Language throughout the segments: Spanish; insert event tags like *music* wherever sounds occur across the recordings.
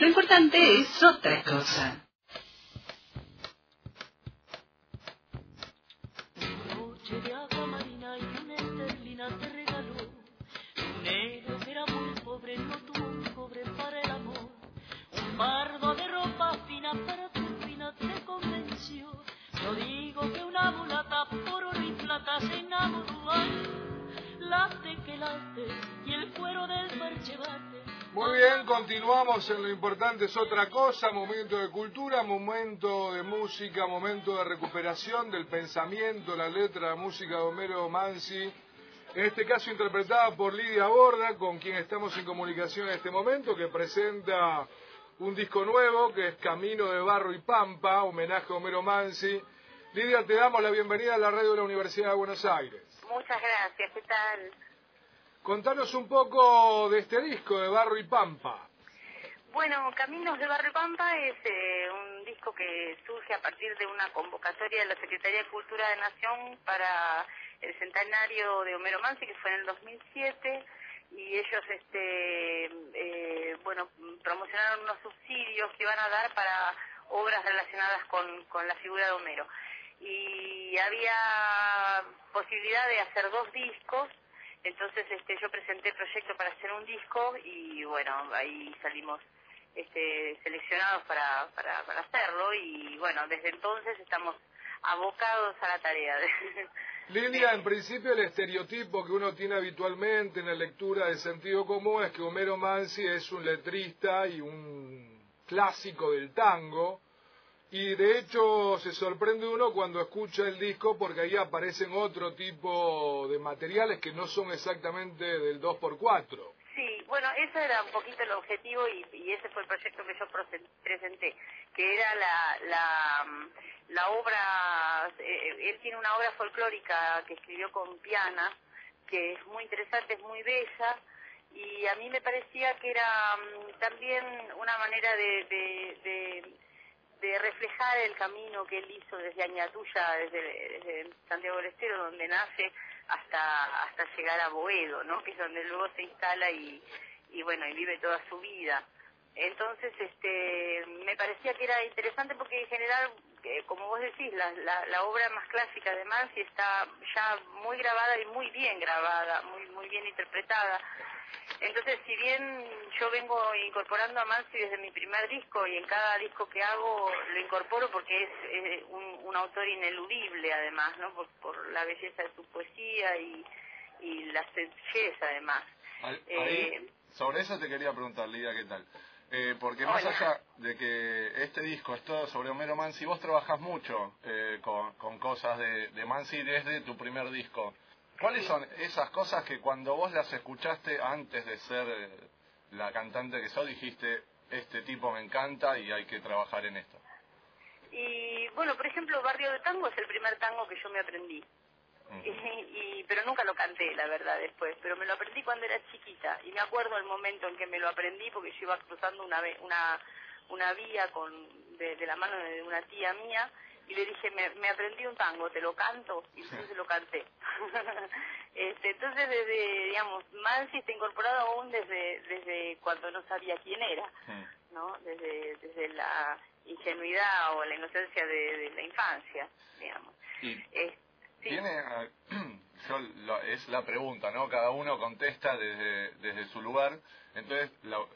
Lo importante es otra cosa. late que late y el cuero del. Muy bien, continuamos en lo importante es otra cosa, momento de cultura, momento de música, momento de recuperación del pensamiento, la letra, la música de Homero Mansi, en este caso interpretada por Lidia Borda, con quien estamos en comunicación en este momento, que presenta un disco nuevo que es Camino de Barro y Pampa, homenaje a Homero Mansi. Lidia, te damos la bienvenida a la radio de la Universidad de Buenos Aires. Muchas gracias, ¿qué tal? Contanos un poco de este disco de Barro y Pampa. Bueno, Caminos de Barrio Pampa es eh, un disco que surge a partir de una convocatoria de la Secretaría de Cultura de Nación para el centenario de Homero Mansi, que fue en el 2007, y ellos, este, eh, bueno, promocionaron unos subsidios que iban a dar para obras relacionadas con, con la figura de Homero. Y había posibilidad de hacer dos discos, entonces este, yo presenté el proyecto para hacer un disco y bueno, ahí salimos este, seleccionados para, para, para hacerlo y bueno, desde entonces estamos abocados a la tarea. *laughs* Lilia, en principio el estereotipo que uno tiene habitualmente en la lectura de sentido común es que Homero Mansi es un letrista y un clásico del tango, y de hecho se sorprende uno cuando escucha el disco porque ahí aparecen otro tipo de materiales que no son exactamente del 2x4. Sí, bueno, ese era un poquito el objetivo y, ese fue el proyecto que yo presenté, que era la, la, la obra, eh, él tiene una obra folclórica que escribió con Piana, que es muy interesante, es muy bella, y a mí me parecía que era mm, también una manera de, de, de reflejar el camino que él hizo desde Añatuya, desde, desde Santiago del Estero, donde nace, hasta hasta llegar a Boedo, ¿no? Que es donde luego se instala y, y bueno, y vive toda su vida. Entonces, este, me parecía que era interesante porque en general, eh, como vos decís, la, la, la obra más clásica de Mansi está ya muy grabada y muy bien grabada, muy muy bien interpretada. Entonces, si bien yo vengo incorporando a Mansi desde mi primer disco y en cada disco que hago lo incorporo porque es eh, un, un autor ineludible además, ¿no? Por, por la belleza de su poesía y, y la sencillez además. Ahí, Eh, sobre eso te quería preguntar, Lidia, ¿qué tal? Eh, porque más Hola. allá de que este disco es todo sobre Homero Mansi, vos trabajás mucho eh, con, con cosas de, de Mansi desde tu primer disco. ¿Cuáles son esas cosas que cuando vos las escuchaste antes de ser eh, la cantante que sos dijiste, este tipo me encanta y hay que trabajar en esto? Y bueno, por ejemplo, Barrio de Tango es el primer tango que yo me aprendí. Y, y- pero nunca lo canté, la verdad, después. Pero me lo aprendí cuando era chiquita. Y me acuerdo el momento en que me lo aprendí porque yo iba cruzando una, una, una vía con, de, de la mano de una tía mía y le dije, me, me aprendí un tango, ¿te lo canto? Y entonces lo canté. *laughs* este, entonces, desde, digamos, Mansi está incorporado aún desde, desde cuando no sabía quién era. ¿no? Desde, desde la ingenuidad o la inocencia de, de la infancia, digamos. Eh, sí. Tiene, *clears throat* yo lo- es la pregunta, ¿no? Cada uno contesta desde, desde su lugar, entonces lo-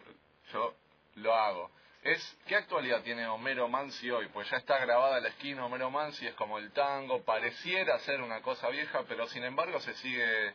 yo lo hago. Es, ¿Qué actualidad tiene Homero Mansi hoy? Pues ya está grabada la esquina Homero Mansi, es como el tango, pareciera ser una cosa vieja, pero sin embargo se sigue,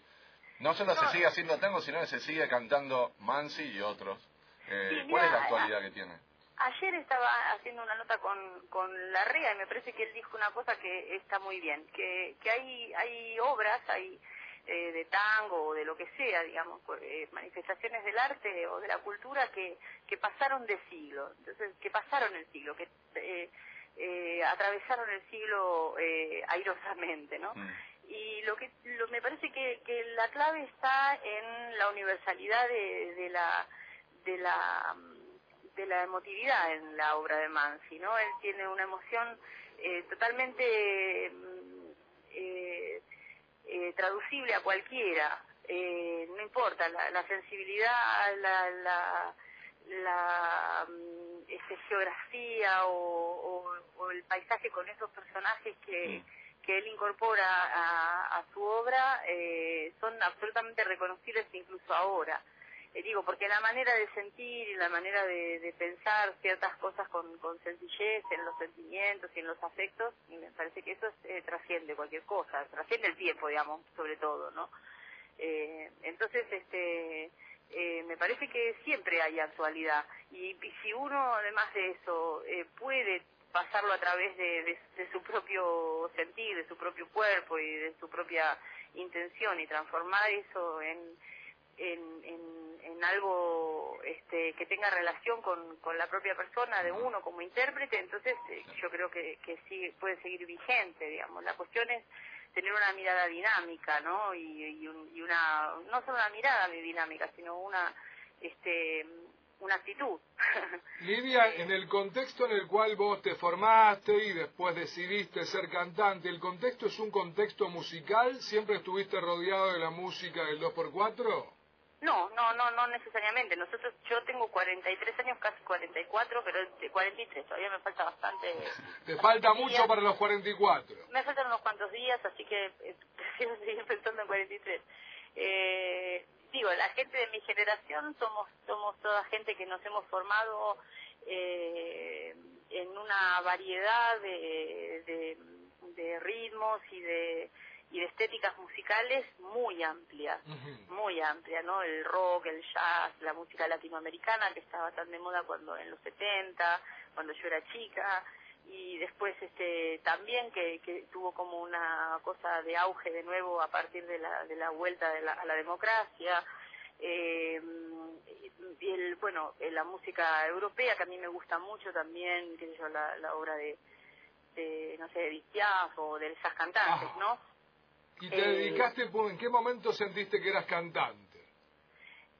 no solo se sigue haciendo tango, sino que se sigue cantando Mansi y otros. Eh, ¿Cuál es la actualidad que tiene? Ayer estaba haciendo una nota con, con Larrea y me parece que él dijo una cosa que está muy bien, que, que hay, hay obras, hay eh, de tango o de lo que sea, digamos, eh, manifestaciones del arte o de la cultura que, que pasaron de siglo, entonces, que pasaron el siglo, que eh, eh, atravesaron el siglo eh, airosamente, ¿no? Mm. y lo que lo, me parece que, que la clave está en la universalidad de, de la de la de la emotividad en la obra de Mansi no él tiene una emoción eh, totalmente mm, eh, eh, traducible a cualquiera eh, no importa la, la sensibilidad la la la, mm, este, geografía o, o, el paisaje con esos personajes que, mm. que él incorpora a, a su obra eh, son absolutamente reconocibles incluso ahora. Eh, digo, porque la manera de sentir y la manera de, de pensar ciertas cosas con, con, sencillez en los sentimientos y en los afectos, me parece que eso eh, trasciende cualquier cosa, trasciende el tiempo, digamos, sobre todo, ¿no? Eh, entonces, este, eh, me parece que siempre hay actualidad y, si uno, además de eso, eh, puede pasarlo a través de, de, su propio sentir, de su propio cuerpo y de su propia intención y transformar eso en, en, en, algo este, que tenga relación con, con, la propia persona de uno como intérprete, entonces eh, yo creo que, que sí puede seguir vigente, digamos. La cuestión es tener una mirada dinámica, ¿no? Y, y, una, no solo una mirada dinámica, sino una, este, una actitud. *laughs* Lidia, en el contexto en el cual vos te formaste y después decidiste ser cantante, ¿el contexto es un contexto musical? ¿Siempre estuviste rodeado de la música del 2x4? No, no, no, no necesariamente. Nosotros, yo tengo 43 años, casi 44, pero 43, todavía me falta bastante. Te falta mucho para los 44. Me faltan unos cuantos días, así que eh, *laughs* prefiero seguir pensando en 43. Eh, digo, la gente de mi generación somos somos toda gente que nos hemos formado eh, en una variedad de, de ritmos y de y de estéticas musicales muy amplias, muy amplias, ¿no? El rock, el jazz, la música latinoamericana que estaba tan de moda cuando en los 70, cuando yo era chica, y después este también que, que tuvo como una cosa de auge de nuevo a partir de la, de la vuelta de la, a la democracia. Eh, y el, bueno, la música europea que a mí me gusta mucho también, sé yo, la, la obra de, de, no sé, de o de esas cantantes, ¿no? ¿Y te eh, dedicaste, en qué momento sentiste que eras cantante?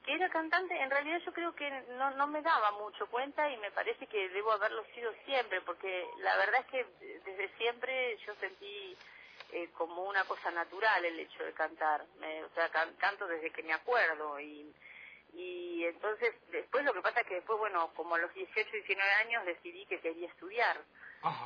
Que era cantante, en realidad yo creo que no, no me daba mucho cuenta y me parece que debo haberlo sido siempre, porque la verdad es que desde siempre yo sentí eh, como una cosa natural el hecho de cantar. o sea, canto desde que me acuerdo y, y entonces después lo que pasa es que después, bueno, como a los 18, 19 años decidí que quería estudiar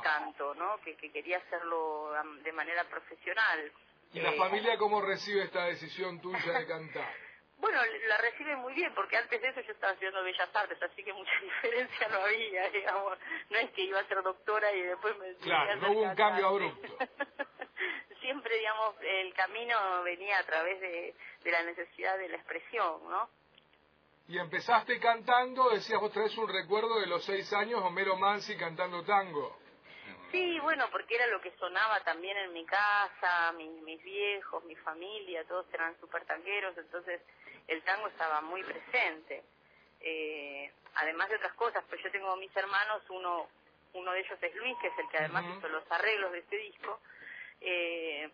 canto, ¿no? Que, que quería hacerlo de manera profesional ¿Y la familia cómo recibe esta decisión tuya de cantar? *laughs* Bueno, la recibe muy bien, porque antes de eso yo estaba estudiando Bellas Artes, así que mucha *laughs* diferencia no había, digamos. No es que iba a ser doctora y después me... Claro, no hubo un cambio abrupto. *laughs* Siempre, digamos, el camino venía a través de, de la necesidad de la expresión, ¿no? Y empezaste cantando, decías vos traes un recuerdo de los seis años, Homero Mansi cantando tango. Sí, bueno, porque era lo que sonaba también en mi casa, mis, mis viejos, mi familia, todos eran súper tangueros, entonces el tango estaba muy presente. Eh, además de otras cosas, pues yo tengo mis hermanos, uno uno de ellos es Luis, que es el que además hizo los arreglos de este disco, eh,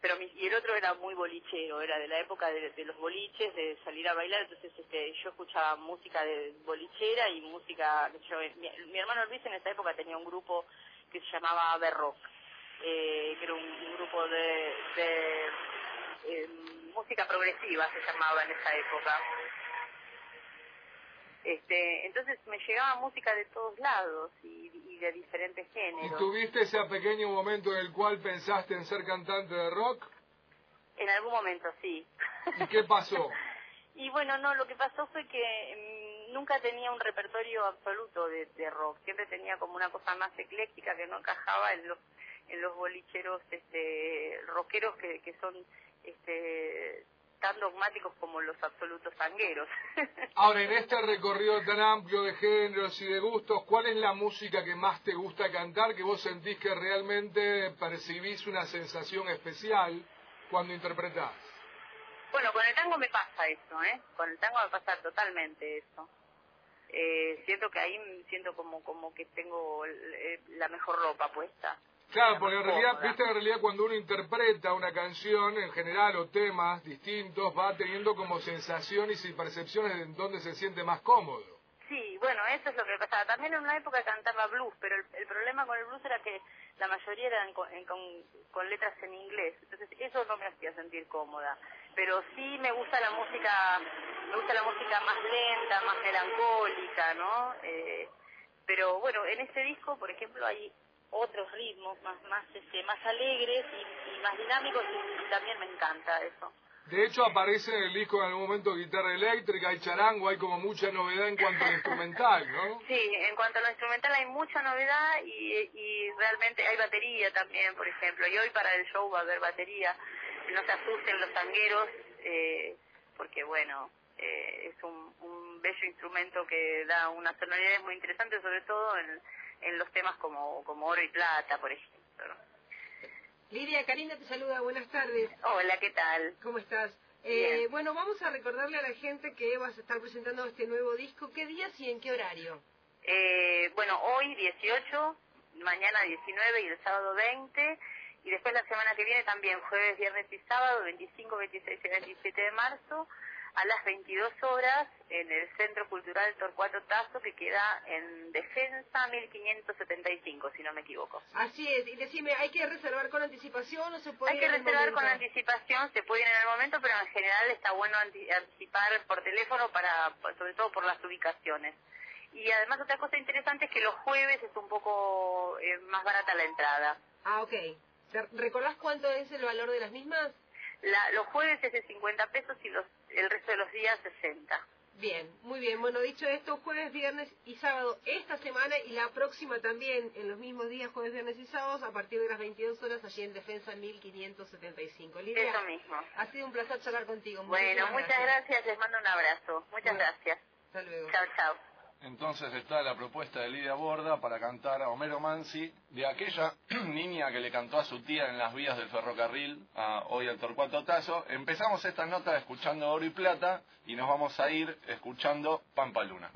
pero y el otro era muy bolichero, era de la época de, los boliches, de salir a bailar, entonces este, yo escuchaba música de bolichera y música, yo, mi, mi hermano Luis en esa época tenía un grupo que se llamaba Berrock, eh, que era un, grupo de, de eh, música progresiva, se llamaba en esa época. Este, entonces me llegaba música de todos lados y, y, de diferentes géneros. ¿Y tuviste ese pequeño momento en el cual pensaste en ser cantante de rock? En algún momento, sí. ¿Y qué pasó? *laughs* y bueno, no, lo que pasó fue que mm, nunca tenía un repertorio absoluto de, rock, siempre tenía como una cosa más ecléctica que no encajaba en los en los bolicheros este rockeros que, que son este tan dogmáticos como los absolutos tangueros. *laughs* Ahora, en este recorrido tan amplio de géneros y de gustos, ¿cuál es la música que más te gusta cantar, que vos sentís que realmente percibís una sensación especial cuando interpretás? Bueno, con el tango me pasa eso, ¿eh? Con el tango me pasa totalmente eso eh, siento que ahí siento como como que tengo eh, la mejor ropa puesta. Claro, porque en realidad, viste, en realidad cuando uno interpreta una canción en general o temas distintos, va teniendo como sensaciones y percepciones de dónde se siente más cómodo. Sí, bueno, eso es lo que pasaba. También en una época cantaba blues, pero el, problema con el blues era que la mayoría eran con, con, letras en inglés. Entonces eso no me hacía sentir cómoda. Pero sí me gusta la música, me gusta la música más lenta, más melancólica, ¿no? Eh, pero bueno, en este disco, por ejemplo, hay otros ritmos más más este, más alegres y, más dinámicos y también me encanta eso. De hecho, aparece en el disco en algún momento guitarra eléctrica, hay charango, hay como mucha novedad en cuanto al instrumental, ¿no? Sí, en cuanto a lo instrumental hay mucha novedad y, y realmente hay batería también, por ejemplo. Y hoy para el show va a haber batería. No se asusten los tangueros, eh, porque bueno, eh, es un, un bello instrumento que da unas sonoridades muy interesantes, sobre todo en, en los temas como, como oro y plata, por ejemplo. ¿no? Lidia, Karina te saluda, buenas tardes. Hola, ¿qué tal? ¿Cómo estás? Eh, bueno, vamos a recordarle a la gente que vas a estar presentando este nuevo disco. ¿Qué días y en qué horario? Eh, bueno, hoy 18, mañana 19 y el sábado 20. Y después la semana que viene también, jueves, viernes y sábado, 25, 26 y 27 de marzo, a las 22 horas en el Centro Cultural Torcuato Tazo, que queda en Defensa 1575, si no me equivoco. Así es, y decime, ¿hay que reservar con anticipación o se puede Hay ir que en el reservar con anticipación, se puede ir en el momento, pero en general está bueno anti- anticipar por teléfono, para sobre todo por las ubicaciones. Y además otra cosa interesante es que los jueves es un poco eh, más barata la entrada. Ah, ok. ¿Te- ¿Recordás cuánto es el valor de las mismas? La, los jueves es de 50 pesos y los, el resto de los días 60. Bien, muy bien. Bueno, dicho esto, jueves, viernes y sábado esta semana y la próxima también, en los mismos días, jueves, viernes y sábados, a partir de las 22 horas, allí en Defensa 1575. Lidia, Eso mismo. ha sido un placer charlar contigo. Bueno, muchas gracias, les mando un abrazo. Muchas Bueno. gracias. Hasta luego. Chao, chao. Entonces está la propuesta de Lidia Borda para cantar a Homero Mansi, de aquella *clears throat* niña que le cantó a su tía en las vías del ferrocarril, a, hoy al Torcuato Tazo. Empezamos esta nota escuchando Oro y Plata y nos vamos a ir escuchando Pampa Luna.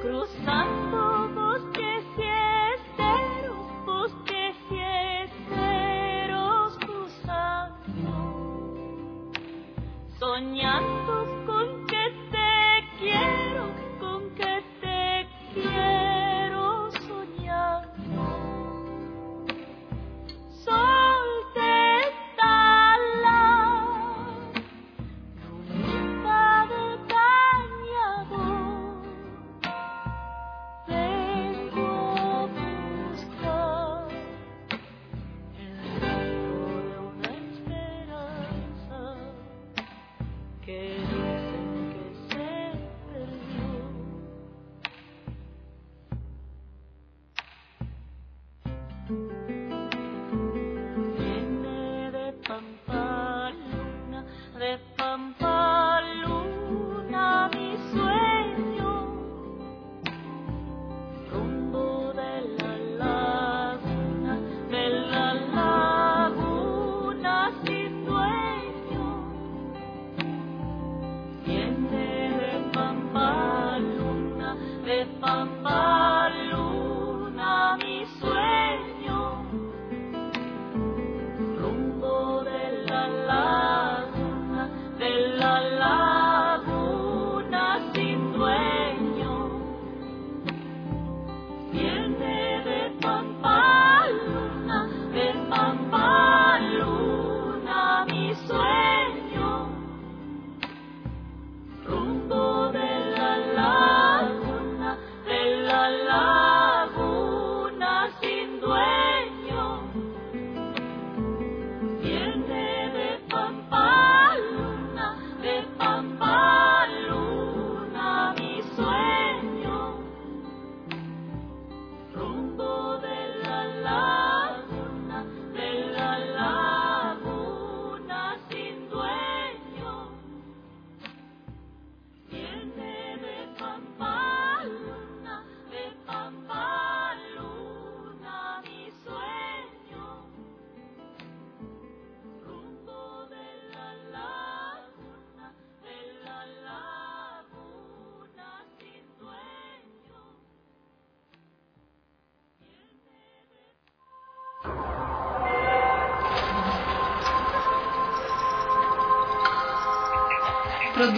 Cruzando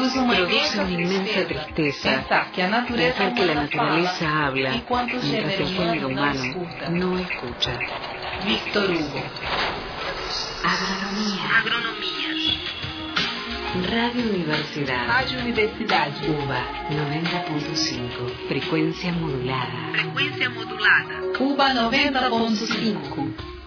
produce una inmensa tristeza pensar que la naturaleza habla mientras el género humano no escucha. Víctor Hugo. Agronomía. Agronomía. Radio Universidad. Radio Universidad. UBA 90.5. Frecuencia modulada. Frecuencia modulada. UBA 90.5.